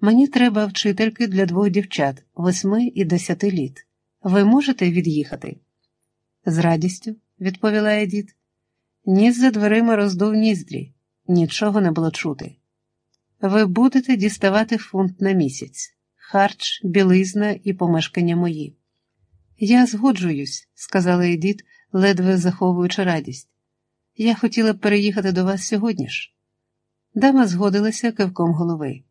Мені треба вчительки для двох дівчат восьми і десяти літ. Ви можете від'їхати? З радістю, відповіла Едіт. Ніс за дверима роздув ніздрі, нічого не було чути. Ви будете діставати фунт на місяць, харч, білизна і помешкання мої. Я згоджуюсь, сказала Едіт, ледве заховуючи радість. Я хотіла б переїхати до вас сьогодні ж. Дама згодилася кивком голови.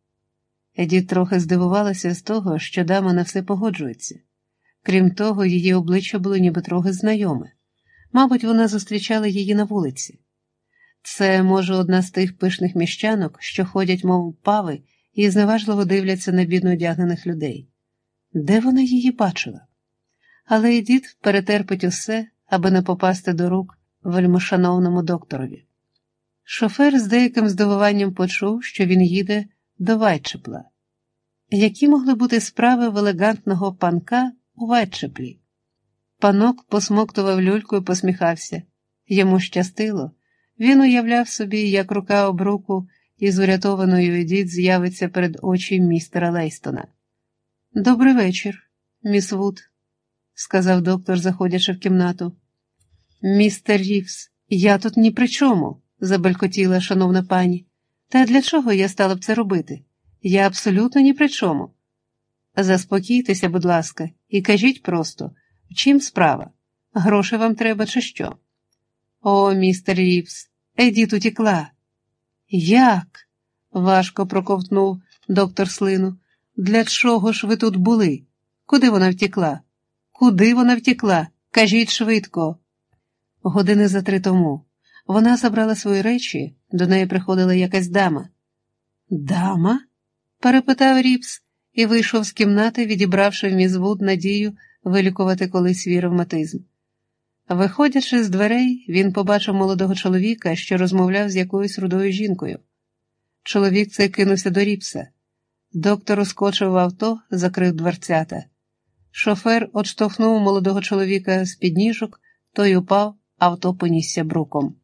Едіт трохи здивувалася з того, що дама на все погоджується. Крім того, її обличчя було ніби трохи знайоме. Мабуть, вона зустрічала її на вулиці. Це, може, одна з тих пишних міщанок, що ходять, мов пави, і зневажливо дивляться на бідно одягнених людей. Де вона її бачила? Але Едіт перетерпить усе, аби не попасти до рук вельмошановному докторові. Шофер з деяким здивуванням почув, що він їде до Вайчепла. Які могли бути справи в елегантного панка у Вайчеплі? Панок посмоктував люльку і посміхався. Йому щастило. Він уявляв собі, як рука об руку із урятованою Едіт з'явиться перед очі містера Лейстона. Добрий вечір, міс Вуд, сказав доктор, заходячи в кімнату. Містер Рівс, я тут ні при чому, забелькотіла шановна пані. Та для чого я стала б це робити? Я абсолютно ні при чому. Заспокійтеся, будь ласка, і кажіть просто, в чим справа? Гроші вам треба, чи що? О, містер Рівс, Едіт утікла. Як? важко проковтнув доктор Слину. Для чого ж ви тут були? Куди вона втекла? Куди вона втекла? Кажіть швидко. Години за три тому. Вона забрала свої речі, до неї приходила якась дама. Дама? перепитав Ріпс і вийшов з кімнати, відібравши в міс Вуд надію вилікувати колись свій ревматизм. Виходячи з дверей, він побачив молодого чоловіка, що розмовляв з якоюсь рудою жінкою. Чоловік цей кинувся до Ріпса. Доктор ускочив в авто, закрив дверцята. Шофер отштовхнув молодого чоловіка з під ніжок, той упав, авто понісся бруком.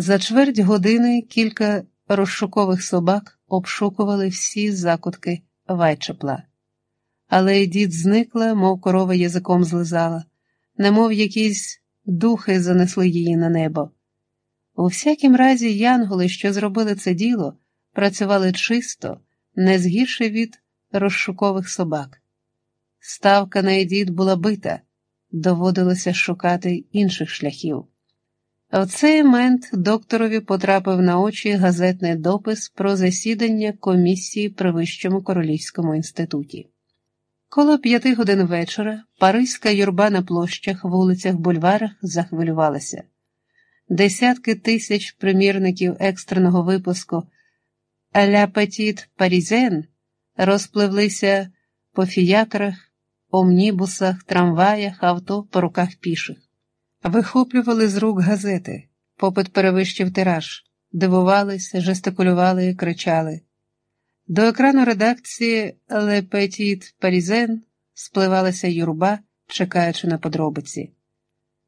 За чверть години кілька розшукових собак обшукували всі закутки Вайчепла. Але й дід зникла, мов корова язиком злизала, немов якісь духи занесли її на небо. У всякім разі, янголи, що зробили це діло, працювали чисто, не згірше від розшукових собак. Ставка на Едіт була бита, доводилося шукати інших шляхів. В цей момент докторові потрапив на очі газетний допис про засідання комісії при Вищому Королівському інституті. Коло п'яти годин вечора паризька юрба на площах, вулицях, бульварах захвилювалася. Десятки тисяч примірників екстреного випуску «Ля Петіт Парізен» розпливлися по фіякрах, омнібусах, трамваях, авто по руках піших. Вихоплювали з рук газети, попит перевищив тираж, дивувалися, жестикулювали кричали. До екрану редакції «Le Petit Parisien» спливалася юрба, чекаючи на подробиці.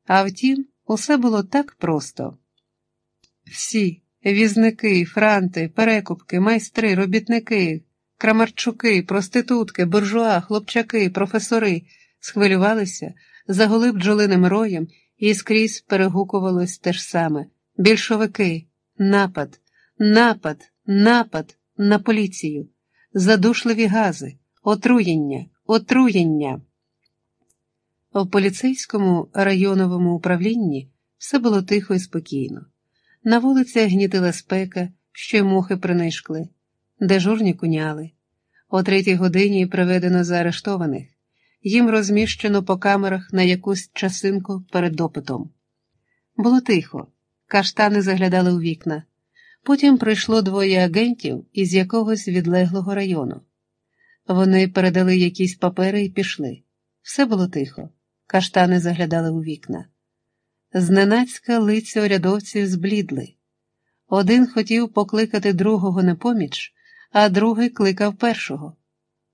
А втім, усе було так просто. Всі візники, франти, перекупки, майстри, робітники, крамарчуки, проститутки, буржуа, хлопчаки, професори схвилювалися, загули бджолиним роєм і скрізь перегукувалось те ж саме: більшовики, напад, напад, напад на поліцію, задушливі гази, отруєння, отруєння. У поліцейському районовому управлінні все було тихо і спокійно. На вулицях гнітила спека, що й мухи принишкли, дежурні куняли. О третій годині приведено заарештованих. Їм розміщено по камерах на якусь часинку перед допитом. Було тихо, каштани заглядали у вікна. Потім прийшло двоє агентів із якогось відлеглого району. Вони передали якісь папери і пішли. Все було тихо, каштани заглядали у вікна. Зненацька лиця урядовців зблідли. Один хотів покликати другого на поміч, а другий кликав першого.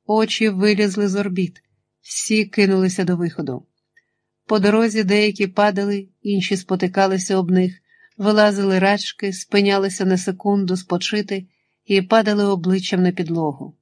Очі вилізли з орбіт. Всі кинулися до виходу. По дорозі деякі падали, інші спотикалися об них, вилазили рачки, спинялися на секунду спочити і падали обличчям на підлогу.